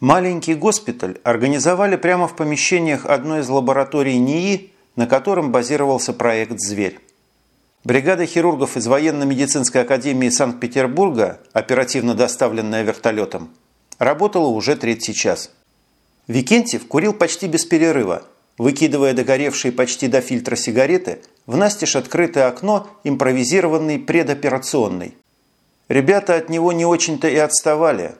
Маленький госпиталь организовали прямо в помещениях одной из лабораторий НИИ, на котором базировался проект «Зверь». Бригада хирургов из военно-медицинской академии Санкт-Петербурга, оперативно доставленная вертолетом, работала уже третий час. Викентьев курил почти без перерыва, выкидывая догоревшие почти до фильтра сигареты в настежь открытое окно импровизированной предоперационной. Ребята от него не очень-то и отставали –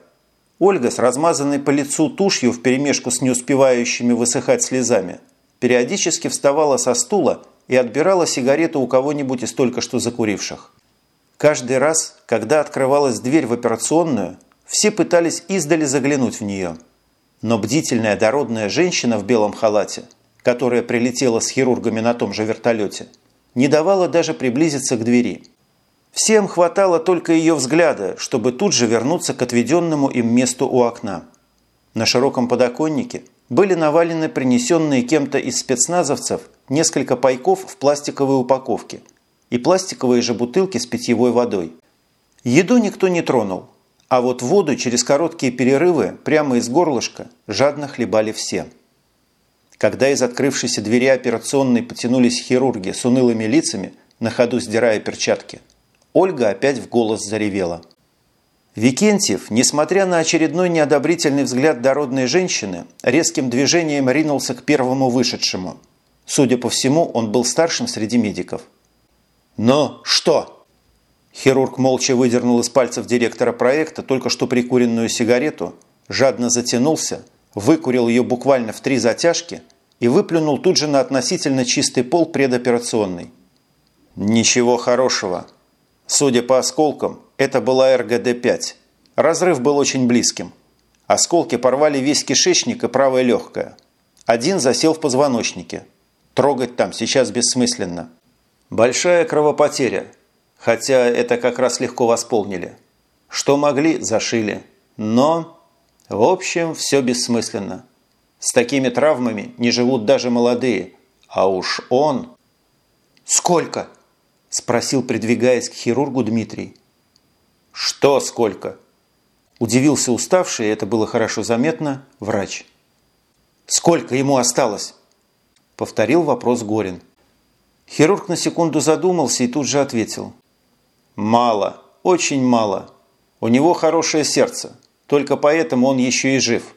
Ольга с размазанной по лицу тушью вперемешку с не успевающими высыхать слезами периодически вставала со стула и отбирала сигарету у кого-нибудь из только что закуривших. Каждый раз, когда открывалась дверь в операционную, все пытались издали заглянуть в нее. Но бдительная дородная женщина в белом халате, которая прилетела с хирургами на том же вертолете, не давала даже приблизиться к двери – Всем хватало только ее взгляда, чтобы тут же вернуться к отведенному им месту у окна. На широком подоконнике были навалены принесенные кем-то из спецназовцев несколько пайков в пластиковой упаковке и пластиковые же бутылки с питьевой водой. Еду никто не тронул, а вот воду через короткие перерывы прямо из горлышка жадно хлебали все. Когда из открывшейся двери операционной потянулись хирурги с унылыми лицами, на ходу сдирая перчатки – Ольга опять в голос заревела. Викентьев, несмотря на очередной неодобрительный взгляд дородной женщины, резким движением ринулся к первому вышедшему. Судя по всему, он был старшим среди медиков. «Но что?» Хирург молча выдернул из пальцев директора проекта только что прикуренную сигарету, жадно затянулся, выкурил ее буквально в три затяжки и выплюнул тут же на относительно чистый пол предоперационный. «Ничего хорошего», Судя по осколкам, это была РГД-5. Разрыв был очень близким. Осколки порвали весь кишечник и правое легкое. Один засел в позвоночнике. Трогать там сейчас бессмысленно. Большая кровопотеря, хотя это как раз легко восполнили. Что могли, зашили. Но, в общем, все бессмысленно. С такими травмами не живут даже молодые. А уж он... «Сколько?» – спросил, придвигаясь к хирургу Дмитрий. «Что сколько?» – удивился уставший, это было хорошо заметно, врач. «Сколько ему осталось?» – повторил вопрос Горин. Хирург на секунду задумался и тут же ответил. «Мало, очень мало. У него хорошее сердце, только поэтому он еще и жив.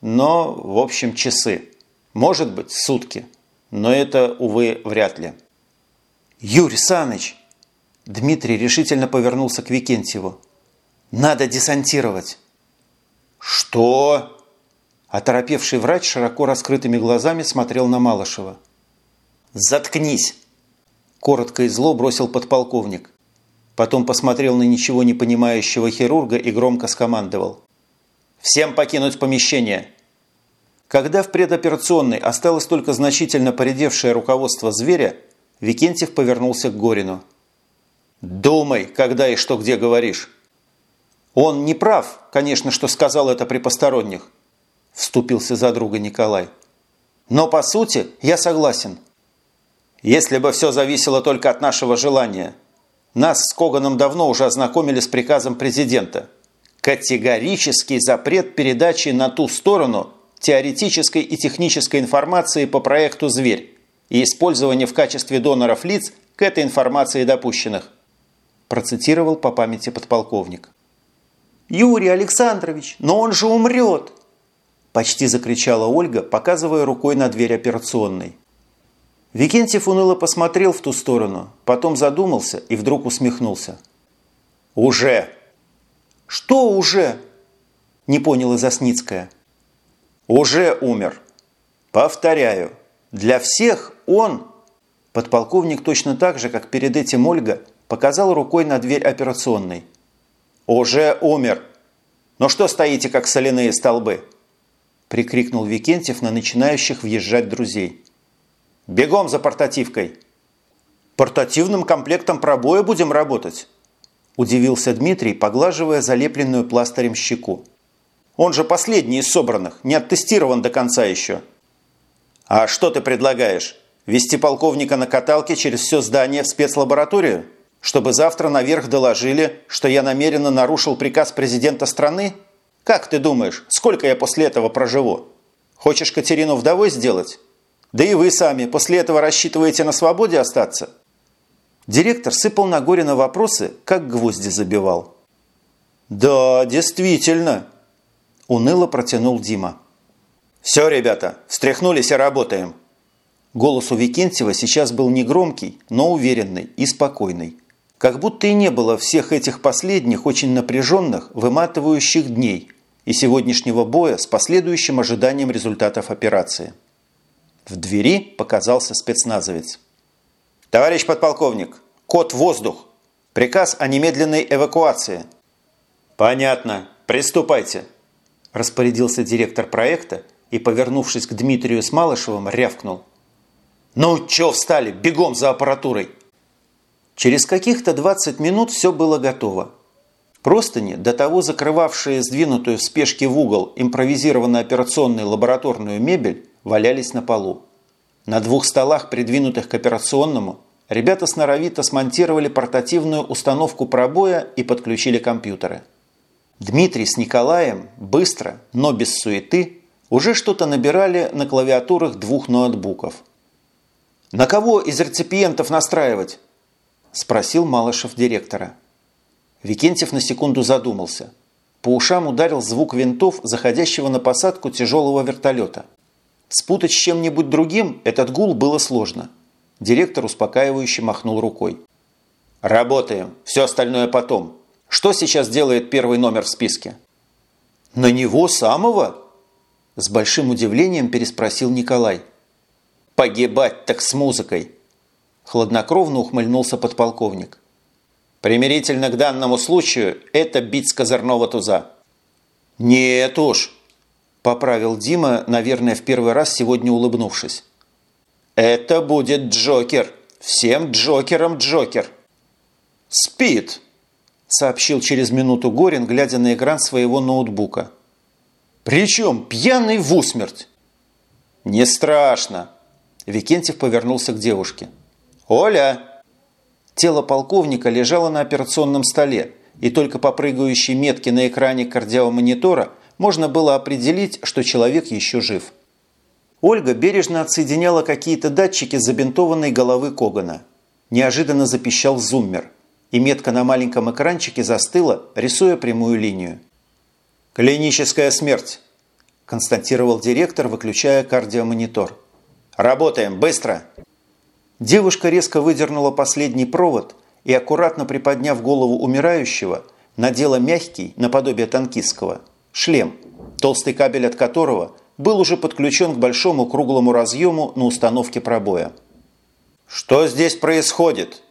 Но, в общем, часы. Может быть, сутки. Но это, увы, вряд ли». «Юрий Саныч!» Дмитрий решительно повернулся к Викентьеву. «Надо десантировать!» «Что?» Оторопевший врач широко раскрытыми глазами смотрел на Малышева. «Заткнись!» Коротко и зло бросил подполковник. Потом посмотрел на ничего не понимающего хирурга и громко скомандовал. «Всем покинуть помещение!» Когда в предоперационной осталось только значительно поредевшее руководство зверя, Викентьев повернулся к Горину. «Думай, когда и что где говоришь». «Он не прав, конечно, что сказал это при посторонних», – вступился за друга Николай. «Но по сути я согласен». «Если бы все зависело только от нашего желания. Нас с Коганом давно уже ознакомили с приказом президента. Категорический запрет передачи на ту сторону теоретической и технической информации по проекту «Зверь» и использование в качестве доноров лиц к этой информации допущенных», процитировал по памяти подполковник. «Юрий Александрович, но он же умрет!» почти закричала Ольга, показывая рукой на дверь операционной. Викентьев уныло посмотрел в ту сторону, потом задумался и вдруг усмехнулся. «Уже!» «Что уже?» – не поняла Засницкая. «Уже умер. Повторяю, для всех он, подполковник точно так же, как перед этим Ольга, показал рукой на дверь операционной. «Уже умер! Но что стоите, как соляные столбы?» прикрикнул Викентьев на начинающих въезжать друзей. «Бегом за портативкой!» «Портативным комплектом пробоя будем работать?» удивился Дмитрий, поглаживая залепленную пластырем щеку. «Он же последний из собранных, не оттестирован до конца еще!» «А что ты предлагаешь? Вести полковника на каталке через все здание в спецлабораторию? Чтобы завтра наверх доложили, что я намеренно нарушил приказ президента страны? Как ты думаешь, сколько я после этого проживу? Хочешь Катерину вдовой сделать? Да и вы сами после этого рассчитываете на свободе остаться?» Директор сыпал на Горина вопросы, как гвозди забивал. «Да, действительно», – уныло протянул Дима. «Все, ребята, встряхнулись и работаем». Голос у Викентьева сейчас был не громкий, но уверенный и спокойный. Как будто и не было всех этих последних, очень напряженных, выматывающих дней и сегодняшнего боя с последующим ожиданием результатов операции. В двери показался спецназовец. «Товарищ подполковник, код «Воздух». Приказ о немедленной эвакуации». «Понятно. Приступайте», – распорядился директор проекта и, повернувшись к Дмитрию с Малышевым, рявкнул. «Ну, чё встали? Бегом за аппаратурой!» Через каких-то 20 минут все было готово. Простыни, до того закрывавшие сдвинутую в спешке в угол импровизированную операционную лабораторную мебель, валялись на полу. На двух столах, придвинутых к операционному, ребята сноровито смонтировали портативную установку пробоя и подключили компьютеры. Дмитрий с Николаем быстро, но без суеты, уже что-то набирали на клавиатурах двух ноутбуков – «На кого из реципиентов настраивать?» – спросил Малышев директора. Викентьев на секунду задумался. По ушам ударил звук винтов, заходящего на посадку тяжелого вертолета. Спутать с чем-нибудь другим этот гул было сложно. Директор успокаивающе махнул рукой. «Работаем. Все остальное потом. Что сейчас делает первый номер в списке?» «На него самого?» С большим удивлением переспросил Николай. Погибать так с музыкой!» Хладнокровно ухмыльнулся подполковник. «Примирительно к данному случаю это бить с козырного туза». «Нет уж!» – поправил Дима, наверное, в первый раз сегодня улыбнувшись. «Это будет Джокер! Всем Джокерам Джокер!» «Спит!» – сообщил через минуту Горин, глядя на экран своего ноутбука. «Причем пьяный в усмерть!» «Не страшно!» Викентьев повернулся к девушке. «Оля!» Тело полковника лежало на операционном столе, и только по прыгающей метке на экране кардиомонитора можно было определить, что человек еще жив. Ольга бережно отсоединяла какие-то датчики забинтованной головы Когана. Неожиданно запищал зуммер, и метка на маленьком экранчике застыла, рисуя прямую линию. «Клиническая смерть», – констатировал директор, выключая кардиомонитор. «Работаем! Быстро!» Девушка резко выдернула последний провод и, аккуратно приподняв голову умирающего, надела мягкий, наподобие танкистского, шлем, толстый кабель от которого был уже подключен к большому круглому разъему на установке пробоя. «Что здесь происходит?»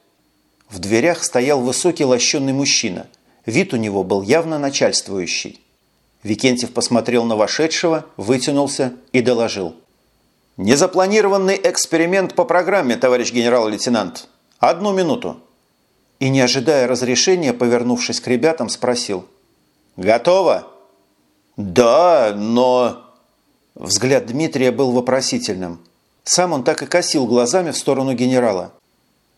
В дверях стоял высокий лощеный мужчина. Вид у него был явно начальствующий. Викентьев посмотрел на вошедшего, вытянулся и доложил – «Незапланированный эксперимент по программе, товарищ генерал-лейтенант. Одну минуту». И, не ожидая разрешения, повернувшись к ребятам, спросил. «Готово?» «Да, но...» Взгляд Дмитрия был вопросительным. Сам он так и косил глазами в сторону генерала.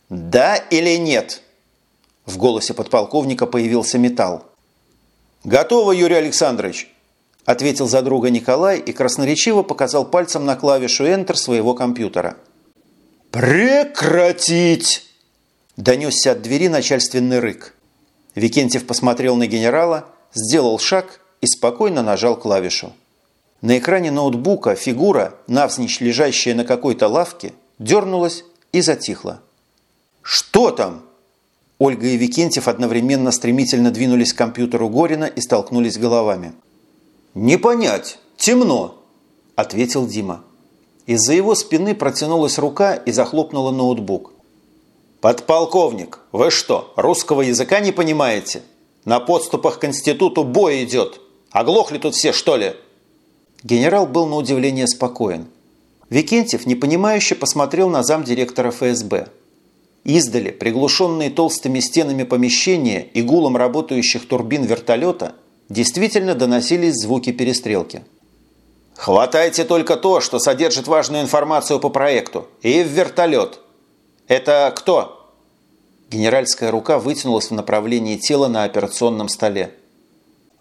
«Да или нет?» В голосе подполковника появился металл. «Готово, Юрий Александрович!» Ответил за друга Николай и красноречиво показал пальцем на клавишу Enter своего компьютера. «Прекратить!» Донесся от двери начальственный рык. Викентьев посмотрел на генерала, сделал шаг и спокойно нажал клавишу. На экране ноутбука фигура, навзничь лежащая на какой-то лавке, дернулась и затихла. «Что там?» Ольга и Викентьев одновременно стремительно двинулись к компьютеру Горина и столкнулись головами. «Не понять, темно», – ответил Дима. Из-за его спины протянулась рука и захлопнула ноутбук. «Подполковник, вы что, русского языка не понимаете? На подступах к институту бой идет. Оглохли тут все, что ли?» Генерал был на удивление спокоен. Викентьев непонимающе посмотрел на замдиректора ФСБ. Издали, приглушенные толстыми стенами помещения и гулом работающих турбин вертолета – действительно доносились звуки перестрелки. «Хватайте только то, что содержит важную информацию по проекту, и в вертолет. Это кто?» Генеральская рука вытянулась в направлении тела на операционном столе.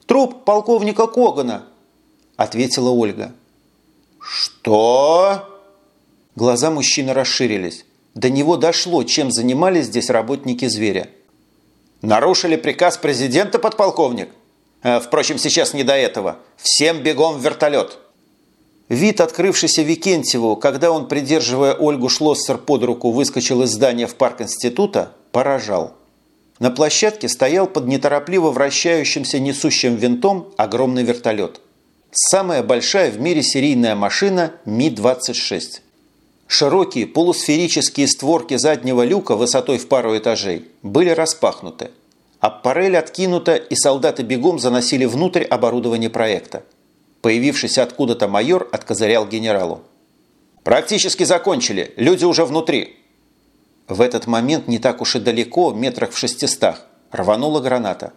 Труп полковника Когана!» – ответила Ольга. «Что?» Глаза мужчины расширились. До него дошло, чем занимались здесь работники зверя. «Нарушили приказ президента, подполковник?» Э, «Впрочем, сейчас не до этого. Всем бегом в вертолет!» Вид, открывшийся Викентьеву, когда он, придерживая Ольгу Шлоссер под руку, выскочил из здания в парк института, поражал. На площадке стоял под неторопливо вращающимся несущим винтом огромный вертолет. Самая большая в мире серийная машина Ми-26. Широкие полусферические створки заднего люка высотой в пару этажей были распахнуты. Аппарель откинута, и солдаты бегом заносили внутрь оборудование проекта. Появившийся откуда-то майор откозырял генералу. «Практически закончили. Люди уже внутри». В этот момент не так уж и далеко, метрах в шестистах, рванула граната.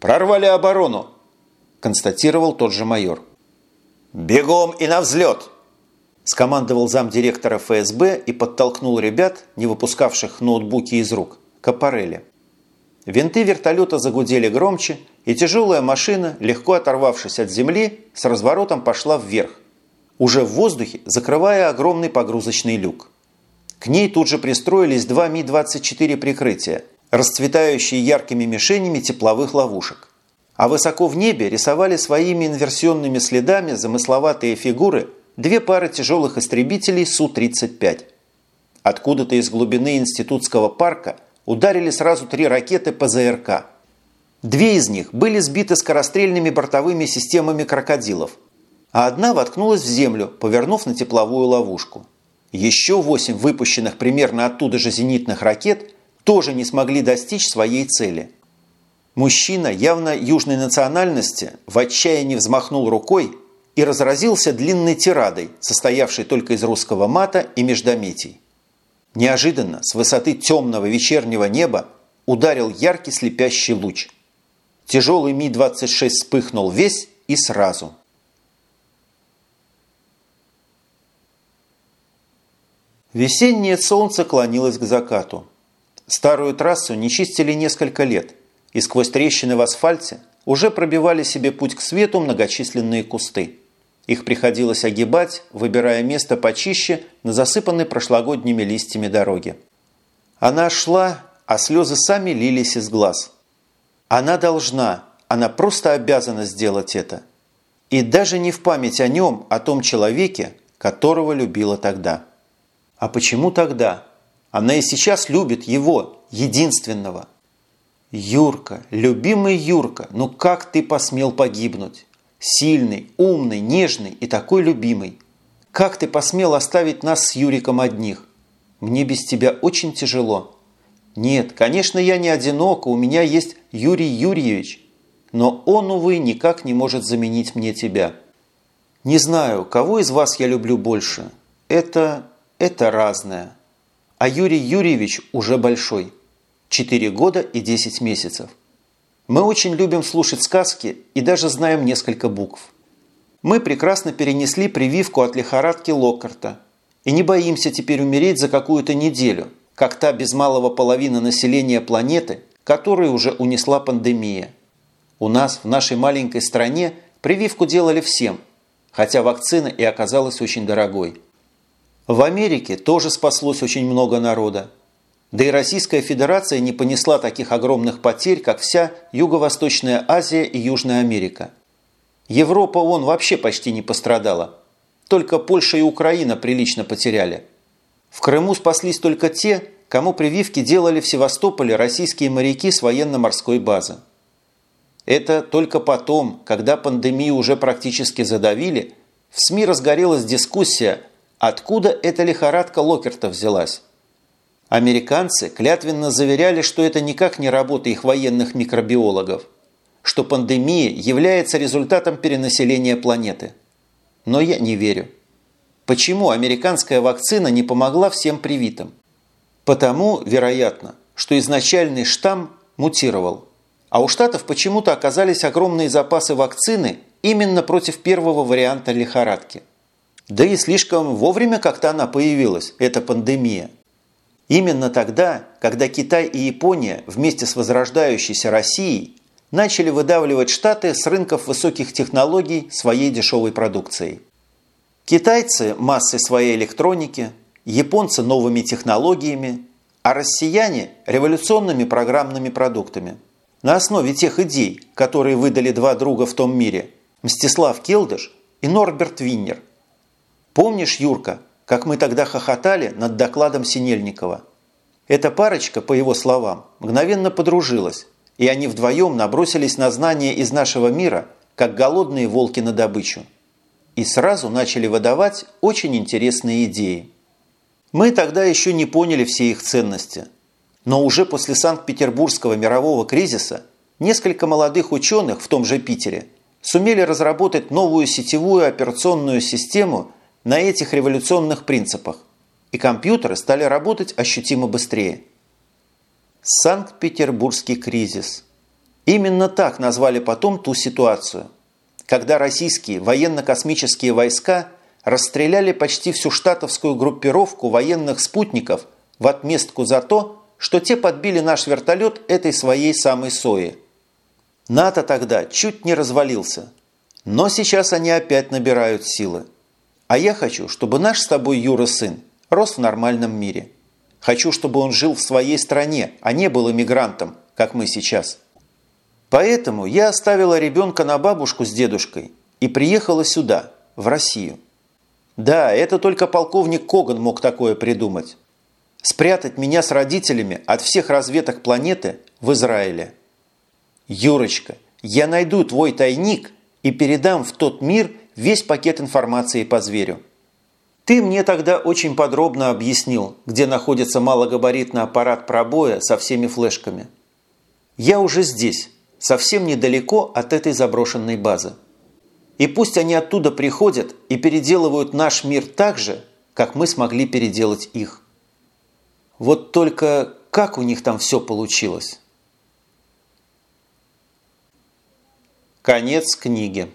«Прорвали оборону», – констатировал тот же майор. «Бегом и на взлет!» – скомандовал замдиректора ФСБ и подтолкнул ребят, не выпускавших ноутбуки из рук, к аппарели. Винты вертолета загудели громче, и тяжелая машина, легко оторвавшись от земли, с разворотом пошла вверх, уже в воздухе закрывая огромный погрузочный люк. К ней тут же пристроились два Ми-24 прикрытия, расцветающие яркими мишенями тепловых ловушек. А высоко в небе рисовали своими инверсионными следами замысловатые фигуры две пары тяжелых истребителей Су-35. Откуда-то из глубины институтского парка – ударили сразу три ракеты ПЗРК. Две из них были сбиты скорострельными бортовыми системами крокодилов, а одна воткнулась в землю, повернув на тепловую ловушку. Еще восемь выпущенных примерно оттуда же зенитных ракет тоже не смогли достичь своей цели. Мужчина явно южной национальности в отчаянии взмахнул рукой и разразился длинной тирадой, состоявшей только из русского мата и междометий. Неожиданно с высоты темного вечернего неба ударил яркий слепящий луч. Тяжелый Ми-26 вспыхнул весь и сразу. Весеннее солнце клонилось к закату. Старую трассу не чистили несколько лет, и сквозь трещины в асфальте уже пробивали себе путь к свету многочисленные кусты. Их приходилось огибать, выбирая место почище на засыпанной прошлогодними листьями дороге. Она шла, а слезы сами лились из глаз. Она должна, она просто обязана сделать это. И даже не в память о нем, о том человеке, которого любила тогда. А почему тогда? Она и сейчас любит его, единственного. Юрка, любимый Юрка, ну как ты посмел погибнуть? Сильный, умный, нежный и такой любимый. Как ты посмел оставить нас с Юриком одних? Мне без тебя очень тяжело. Нет, конечно, я не одинока, у меня есть Юрий Юрьевич. Но он, увы, никак не может заменить мне тебя. Не знаю, кого из вас я люблю больше. Это... это разное. А Юрий Юрьевич уже большой. Четыре года и десять месяцев. Мы очень любим слушать сказки и даже знаем несколько букв. Мы прекрасно перенесли прививку от лихорадки Локкарта и не боимся теперь умереть за какую-то неделю, как та без малого половина населения планеты, которую уже унесла пандемия. У нас, в нашей маленькой стране, прививку делали всем, хотя вакцина и оказалась очень дорогой. В Америке тоже спаслось очень много народа, да и Российская Федерация не понесла таких огромных потерь, как вся Юго-Восточная Азия и Южная Америка. Европа вон вообще почти не пострадала. Только Польша и Украина прилично потеряли. В Крыму спаслись только те, кому прививки делали в Севастополе российские моряки с военно-морской базы. Это только потом, когда пандемию уже практически задавили, в СМИ разгорелась дискуссия, откуда эта лихорадка Локерта взялась. Американцы клятвенно заверяли, что это никак не работа их военных микробиологов, что пандемия является результатом перенаселения планеты. Но я не верю. Почему американская вакцина не помогла всем привитым? Потому, вероятно, что изначальный штамм мутировал. А у Штатов почему-то оказались огромные запасы вакцины именно против первого варианта лихорадки. Да и слишком вовремя как-то она появилась, эта пандемия – Именно тогда, когда Китай и Япония вместе с возрождающейся Россией начали выдавливать Штаты с рынков высоких технологий своей дешевой продукцией. Китайцы – массой своей электроники, японцы – новыми технологиями, а россияне – революционными программными продуктами. На основе тех идей, которые выдали два друга в том мире – Мстислав Келдыш и Норберт Виннер. Помнишь, Юрка, как мы тогда хохотали над докладом Синельникова? Эта парочка, по его словам, мгновенно подружилась, и они вдвоем набросились на знания из нашего мира, как голодные волки на добычу и сразу начали выдавать очень интересные идеи. Мы тогда еще не поняли все их ценности. Но уже после Санкт-Петербургского мирового кризиса несколько молодых ученых в том же Питере сумели разработать новую сетевую операционную систему на этих революционных принципах, и компьютеры стали работать ощутимо быстрее. Санкт-Петербургский кризис. Именно так назвали потом ту ситуацию – когда российские военно-космические войска расстреляли почти всю штатовскую группировку военных спутников в отместку за то, что те подбили наш вертолет этой своей самой сои. НАТО тогда чуть не развалился. Но сейчас они опять набирают силы. А я хочу, чтобы наш с тобой Юра сын рос в нормальном мире. Хочу, чтобы он жил в своей стране, а не был иммигрантом, как мы сейчас. Поэтому я оставила ребенка на бабушку с дедушкой и приехала сюда, в Россию. Да, это только полковник Коган мог такое придумать. Спрятать меня с родителями от всех разведок планеты в Израиле. Юрочка, я найду твой тайник и передам в тот мир весь пакет информации по зверю. Ты мне тогда очень подробно объяснил, где находится малогабаритный аппарат пробоя со всеми флешками. Я уже здесь, совсем недалеко от этой заброшенной базы. И пусть они оттуда приходят и переделывают наш мир так же, как мы смогли переделать их. Вот только как у них там все получилось? Конец книги.